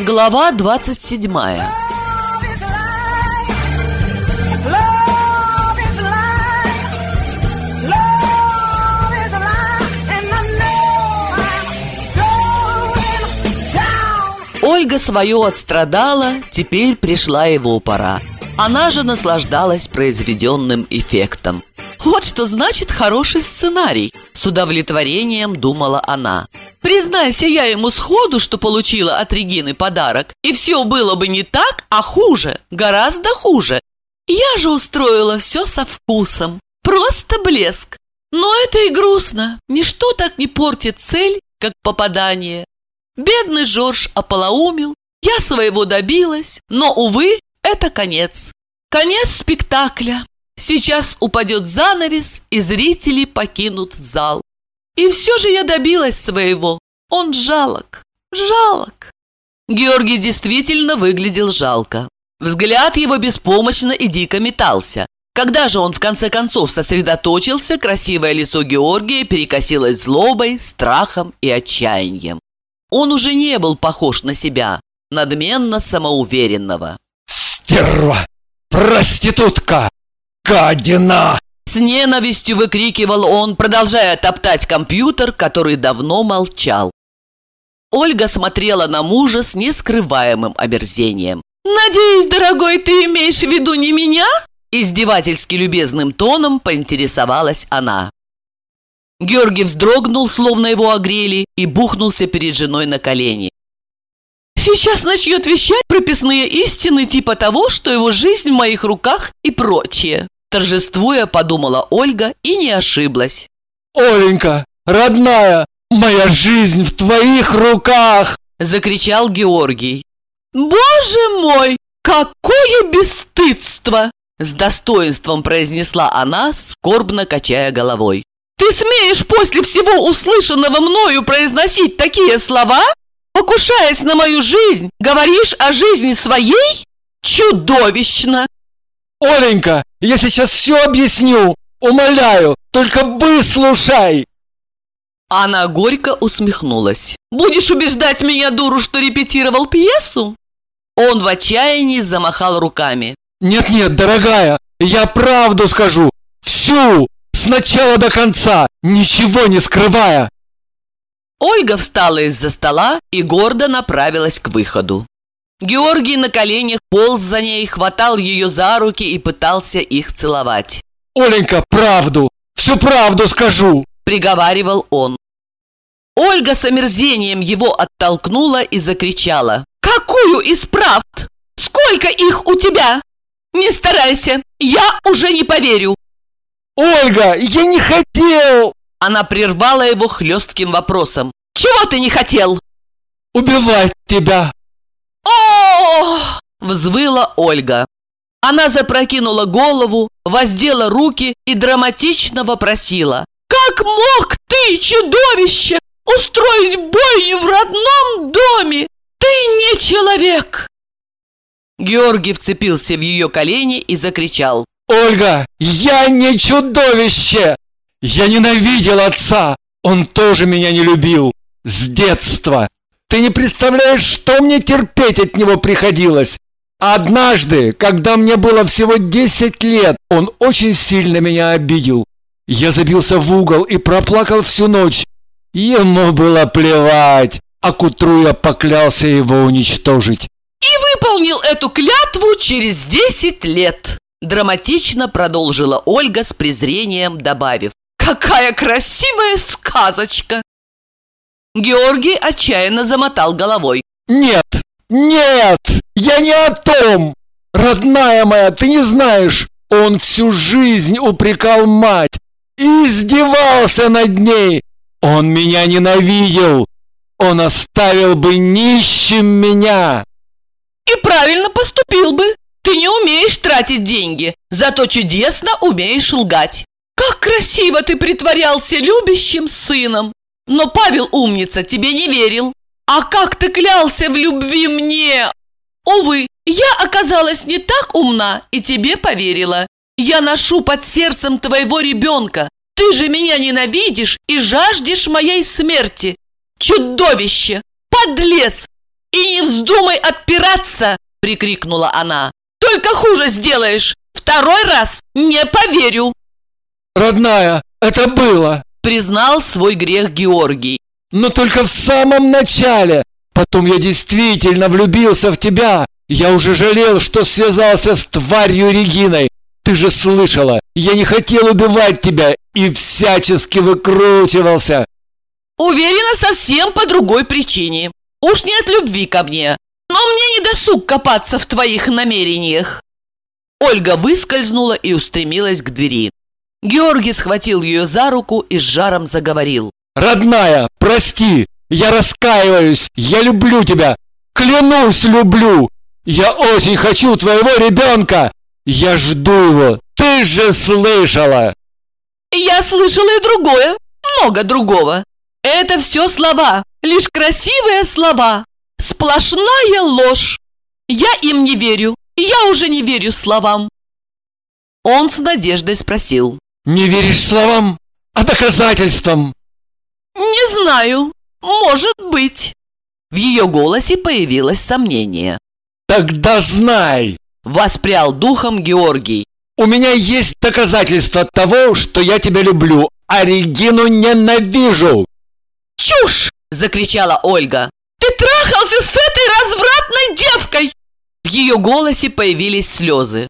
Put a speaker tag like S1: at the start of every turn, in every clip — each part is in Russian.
S1: Глава 27 Ольга свое отстрадала, теперь пришла его пора. Она же наслаждалась произведенным эффектом. Вот что значит хороший сценарий, с удовлетворением думала она. Признайся я ему сходу, что получила от Регины подарок, и все было бы не так, а хуже, гораздо хуже. Я же устроила все со вкусом, просто блеск. Но это и грустно, ничто так не портит цель, как попадание. Бедный Жорж ополоумил, я своего добилась, но, увы, это конец. Конец спектакля. Сейчас упадет занавес, и зрители покинут зал. И все же я добилась своего. Он жалок, жалок. Георгий действительно выглядел жалко. Взгляд его беспомощно и дико метался. Когда же он в конце концов сосредоточился, красивое лицо Георгия перекосилось злобой, страхом и отчаянием. Он уже не был похож на себя, надменно самоуверенного.
S2: «Стерва! Проститутка! Гадина!»
S1: С ненавистью выкрикивал он, продолжая топтать компьютер, который давно молчал. Ольга смотрела на мужа с нескрываемым омерзением. «Надеюсь, дорогой, ты имеешь в виду не меня?» Издевательски любезным тоном поинтересовалась она. Георгий вздрогнул, словно его огрели, и бухнулся перед женой на колени. Сейчас начнет вещать прописные истины типа того, что его жизнь в моих руках и прочее. Торжествуя, подумала Ольга и не ошиблась.
S2: «Оленька, родная, моя жизнь в твоих руках!»
S1: Закричал Георгий. «Боже мой, какое бесстыдство!» С достоинством произнесла она, скорбно качая головой. «Ты смеешь после всего услышанного мною произносить такие слова? Покушаясь на мою жизнь, говоришь о жизни своей? Чудовищно!»
S2: «Оленька, я сейчас все объясню! Умоляю, только выслушай!»
S1: Она горько усмехнулась. «Будешь убеждать меня, дуру, что репетировал пьесу?» Он в отчаянии замахал руками.
S2: «Нет-нет, дорогая, я правду скажу! Всю! С начала до конца, ничего не скрывая!»
S1: Ольга встала из-за стола и гордо направилась к выходу. Георгий на коленях полз за ней, хватал ее за руки и пытался их целовать.
S2: «Оленька, правду! Всю правду скажу!»
S1: – приговаривал он. Ольга с омерзением его оттолкнула и закричала. «Какую из правд? Сколько их у тебя? Не старайся, я уже не поверю!»
S2: «Ольга, я не хотел!»
S1: Она прервала его хлестким вопросом. «Чего ты не хотел?»
S2: «Убивать тебя!»
S1: О взвыла Ольга. Она запрокинула голову, воздела руки и драматично вопросила. «Как мог ты, чудовище, устроить бойню в родном доме? Ты не человек!» Георгий вцепился в ее колени и закричал.
S2: «Ольга, я не чудовище! Я ненавидел отца! Он тоже меня не любил! С детства! Ты не представляешь, что мне терпеть от него приходилось. Однажды, когда мне было всего 10 лет, он очень сильно меня обидел. Я забился в угол и проплакал всю ночь. Ему было плевать, а к утру я поклялся его уничтожить.
S1: И выполнил эту клятву через 10 лет. Драматично продолжила Ольга с презрением, добавив. Какая красивая сказочка! Георгий отчаянно замотал головой.
S2: «Нет! Нет! Я не о том! Родная моя, ты не знаешь, он всю жизнь упрекал мать, издевался над ней. Он меня ненавидел. Он оставил бы нищим меня.
S1: И правильно поступил бы. Ты не умеешь тратить деньги, зато чудесно умеешь лгать. Как красиво ты притворялся любящим сыном. Но Павел, умница, тебе не верил. А как ты клялся в любви мне? Увы, я оказалась не так умна и тебе поверила. Я ношу под сердцем твоего ребенка. Ты же меня ненавидишь и жаждешь моей смерти. Чудовище! Подлец! И не вздумай отпираться!» – прикрикнула она. «Только хуже сделаешь! Второй раз не поверю!»
S2: «Родная, это было!»
S1: – признал свой грех Георгий.
S2: «Но только в самом начале! Потом я действительно влюбился в тебя! Я уже жалел, что связался с тварью Региной! Ты же слышала, я не хотел убивать тебя и всячески выкручивался!»
S1: «Уверена, совсем по другой причине!» Уж не от любви ко мне, но мне не досуг копаться в твоих намерениях. Ольга выскользнула и устремилась к двери. Георгий схватил ее за руку и с жаром заговорил.
S2: «Родная, прости! Я раскаиваюсь! Я люблю тебя! Клянусь, люблю! Я очень хочу твоего ребенка! Я жду его! Ты же слышала!»
S1: «Я слышала и другое, много другого. Это все слова, лишь красивые слова, сплошная ложь. Я им не верю, я уже не верю словам. Он с надеждой спросил.
S2: Не веришь словам, а доказательствам?
S1: Не знаю, может быть. В ее голосе появилось сомнение.
S2: Тогда знай,
S1: воспрял духом Георгий.
S2: У меня есть доказательства того, что я тебя люблю, а Регину ненавижу.
S1: Чушь! – закричала Ольга. «Ты трахался с этой развратной девкой!» В ее голосе появились слезы.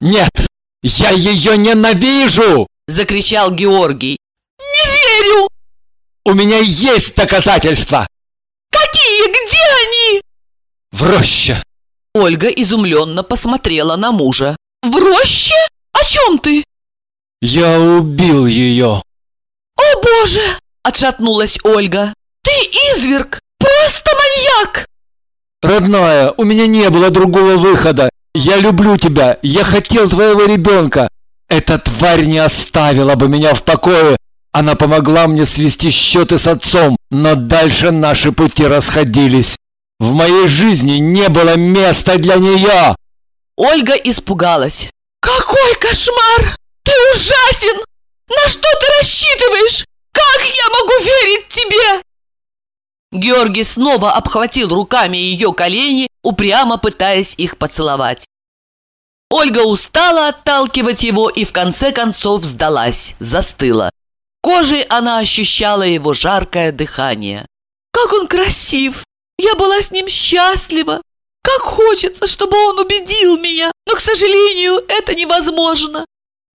S2: «Нет, я ее ненавижу!»
S1: – закричал Георгий. «Не верю!»
S2: «У меня есть доказательства!»
S1: «Какие? Где они?»
S2: «В роще!»
S1: Ольга изумленно посмотрела на мужа. «В роще? О чем ты?»
S2: «Я убил ее!»
S1: «О боже!» – отшатнулась Ольга. Ты изверг! Просто маньяк!
S2: Родная, у меня не было другого выхода. Я люблю тебя, я хотел твоего ребенка. Эта тварь не оставила бы меня в покое. Она помогла мне свести счеты с отцом, но дальше наши пути расходились. В моей жизни не было места для нее.
S1: Ольга испугалась. Какой кошмар! Ты ужасен! На что ты рассчитываешь? Как я могу верить тебе? Георгий снова обхватил руками ее колени, упрямо пытаясь их поцеловать. Ольга устала отталкивать его и в конце концов сдалась, застыла. Кожей она ощущала его жаркое дыхание. «Как он красив! Я была с ним счастлива! Как хочется, чтобы он убедил меня, но, к сожалению, это невозможно!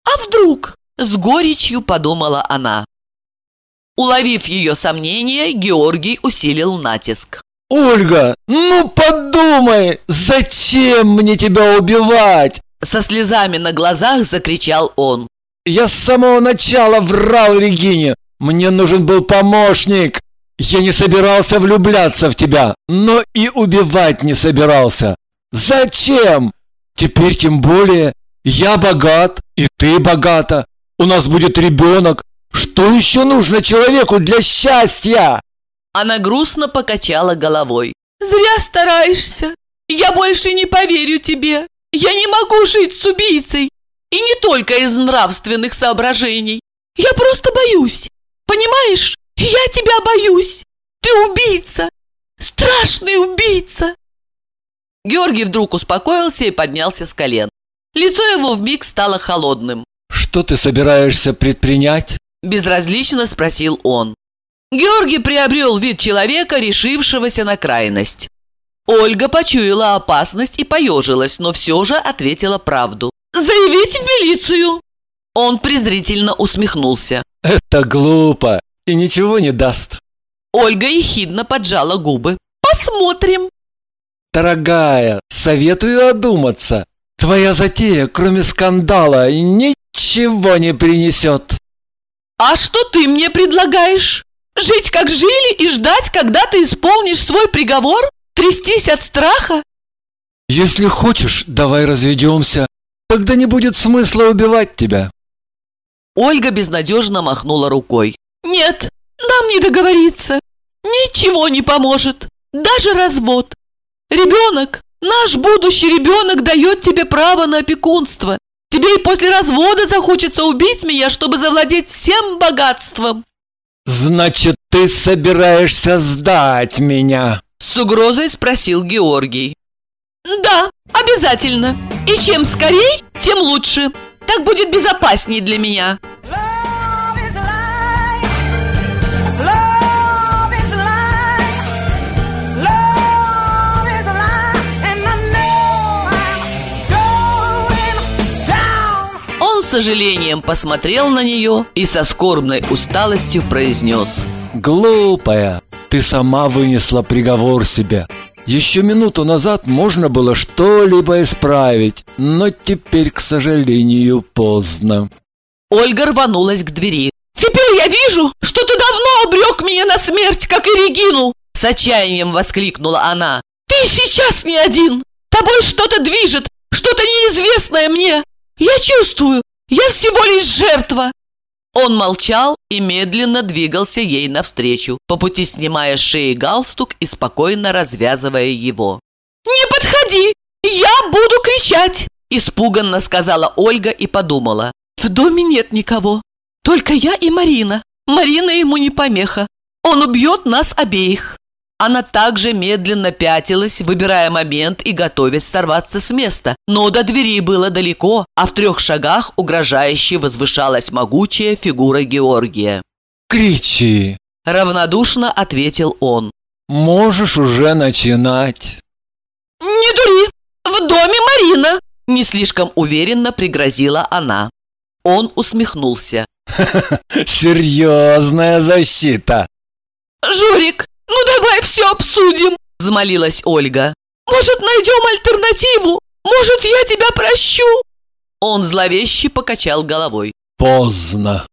S1: А вдруг?» – с горечью подумала она. Уловив ее сомнения, Георгий усилил натиск.
S2: «Ольга, ну подумай, зачем мне тебя убивать?»
S1: Со слезами на глазах закричал он.
S2: «Я с самого начала врал Регине. Мне нужен был помощник. Я не собирался влюбляться в тебя, но и убивать не собирался. Зачем? Теперь тем более. Я богат, и ты богата. У нас будет ребенок, что еще нужно человеку для счастья?
S1: Она грустно покачала головой. Зря стараешься. Я больше не поверю тебе. Я не могу жить с убийцей. И не только из нравственных соображений. Я просто боюсь. Понимаешь? Я тебя боюсь. Ты убийца. Страшный убийца. Георгий вдруг успокоился и поднялся с колен. Лицо его вмиг стало холодным.
S2: Что ты собираешься предпринять?
S1: Безразлично спросил он. Георгий приобрел вид человека, решившегося на крайность. Ольга почуяла опасность и поежилась, но все же ответила правду. «Заявите в милицию!» Он презрительно усмехнулся.
S2: «Это глупо и ничего не даст».
S1: Ольга ехидно поджала губы. «Посмотрим!»
S2: «Дорогая, советую одуматься. Твоя затея, кроме скандала, ничего не принесет».
S1: «А что ты мне предлагаешь? Жить как жили и ждать, когда ты исполнишь свой приговор? Трястись от страха?»
S2: «Если хочешь, давай разведемся. Тогда не будет смысла убивать тебя».
S1: Ольга безнадежно махнула рукой. «Нет, нам не договориться. Ничего не поможет. Даже развод. Ребенок, наш будущий ребенок дает тебе право на опекунство. Тебе и после развода захочется убить меня, чтобы завладеть всем богатством.
S2: Значит, ты собираешься сдать меня?
S1: С угрозой спросил Георгий. Да, обязательно. И чем скорей, тем лучше. Так будет безопаснее для меня. Сожалением посмотрел на нее и со скорбной усталостью произнес
S2: Глупая, ты сама вынесла приговор себе Еще минуту назад можно было что-либо исправить Но теперь, к сожалению, поздно
S1: Ольга рванулась к двери «Теперь я вижу, что ты давно обрек меня на смерть, как и Регину!» С отчаянием воскликнула она «Ты сейчас не один! Тобой что-то движет, что-то неизвестное мне! Я чувствую, я всего лишь жертва!» Он молчал и медленно двигался ей навстречу, по пути снимая с шеи галстук и спокойно развязывая его. «Не подходи! Я буду кричать!» Испуганно сказала Ольга и подумала. «В доме нет никого. Только я и Марина. Марина ему не помеха. Он убьет нас обеих». Она также медленно пятилась, выбирая момент и готовясь сорваться с места. Но до двери было далеко, а в трех шагах угрожающе возвышалась могучая фигура Георгия.
S2: Кричи,
S1: Равнодушно ответил он.
S2: можешь уже начинать
S1: «Не дури! В доме Марина!» Не слишком уверенно пригрозила она. Он усмехнулся.
S2: Серьезная защита
S1: «Жорик, ну давай все обсудим!» Взмолилась Ольга. «Может, найдем альтернативу? Может, я тебя прощу?» Он зловеще покачал головой.
S2: Поздно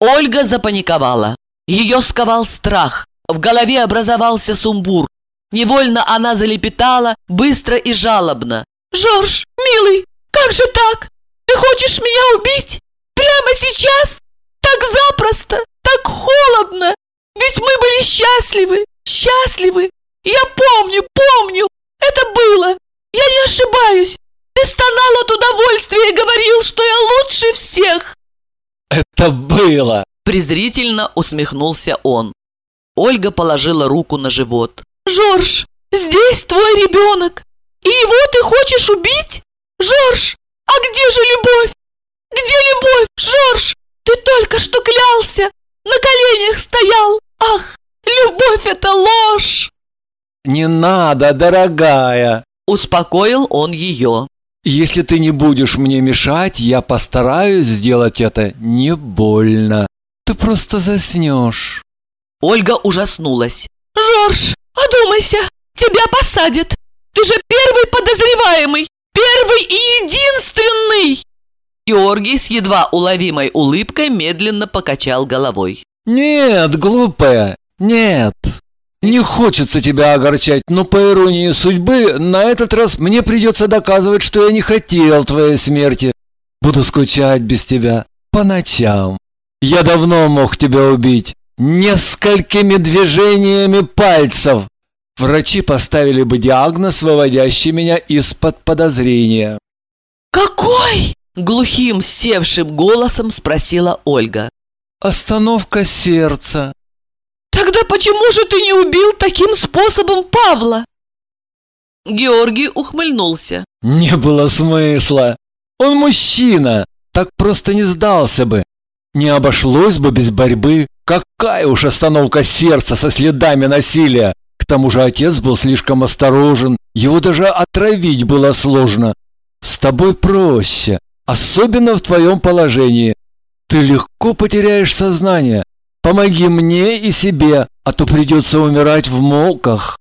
S1: Ольга запаниковала. Ее сковал страх. В голове образовался сумбур. Невольно она залепетала, быстро и жалобно. «Жорж, милый, как же так? Ты хочешь меня убить? Прямо сейчас? Так запросто, так холодно! Ведь мы были счастливы, счастливы! Я помню, помню! Это было! Я не ошибаюсь! Ты стонал от удовольствия и говорил, что я лучше всех!»
S2: Это было
S1: Презрительно усмехнулся он. Ольга положила руку на живот. «Жорж, здесь твой ребенок! И его ты хочешь убить? Жорж, а где же любовь? Где любовь, Жорж? Ты только что клялся, на коленях стоял. Ах, любовь — это ложь!»
S2: Не надо, дорогая
S1: Успокоил он ее.
S2: Если ты не будешь мне мешать, я постараюсь сделать это не больно. Ты просто заснешь.
S1: Ольга ужаснулась. «Жорж, одумайся! Тебя посадят! Ты же первый подозреваемый! Первый и единственный!» Георгий с едва уловимой улыбкой медленно покачал головой.
S2: Нет, глупая, нет. Не хочется тебя огорчать, но по иронии судьбы, на этот раз мне придется доказывать, что я не хотел твоей смерти. Буду скучать без тебя по ночам. Я давно мог тебя убить. Несколькими движениями пальцев. Врачи поставили бы диагноз, выводящий меня из-под подозрения.
S1: «Какой?» – глухим, севшим голосом спросила Ольга.
S2: Остановка сердца.
S1: «Тогда почему же ты не убил таким способом Павла?» Георгий ухмыльнулся.
S2: Не было смысла. Он мужчина, так просто не сдался бы. Не обошлось бы без борьбы. Какая уж остановка сердца со следами насилия. К тому же отец был слишком осторожен, его даже отравить было сложно. С тобой проще, особенно в твоем положении. Ты легко потеряешь сознание. Помоги мне и себе, а то придется умирать в муках.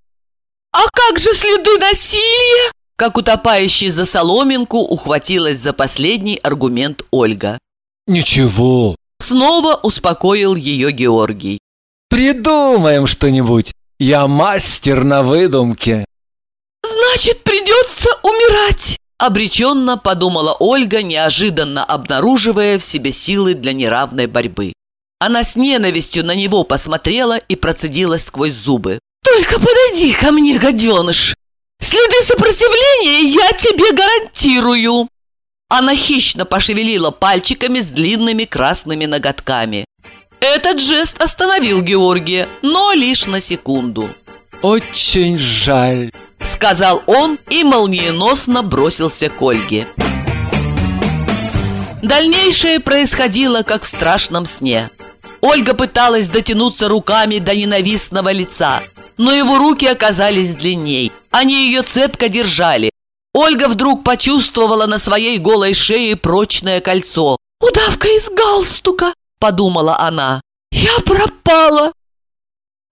S1: «А как же следы насилия?» Как утопающий за соломинку ухватилась за последний аргумент Ольга.
S2: Ничего,
S1: Снова успокоил ее Георгий.
S2: придумаем что-нибудь. Я мастер на выдумке.
S1: «Значит, придется умирать!» Обреченно подумала Ольга, неожиданно обнаруживая в себе силы для неравной борьбы. Она с ненавистью на него посмотрела и процедила сквозь зубы. «Только подойди ко мне, гаденыш! Следы сопротивления я тебе гарантирую!» Она хищно пошевелила пальчиками с длинными красными ноготками. Этот жест остановил Георгия, но лишь на секунду.
S2: очень жаль», —
S1: сказал он и молниеносно бросился к Ольге. Дальнейшее происходило, как в страшном сне. Ольга пыталась дотянуться руками до ненавистного лица, но его руки оказались длинней. Они ее цепко держали. Ольга вдруг почувствовала на своей голой шее прочное кольцо. «Удавка из галстука!» – подумала она. «Я пропала!»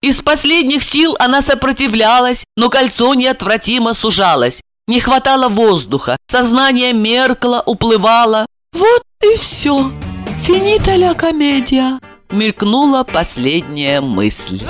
S1: Из последних сил она сопротивлялась, но кольцо неотвратимо сужалось. Не хватало воздуха, сознание меркло, уплывало. «Вот и все! Финита ля комедия!» Мелькнула последняя мысль.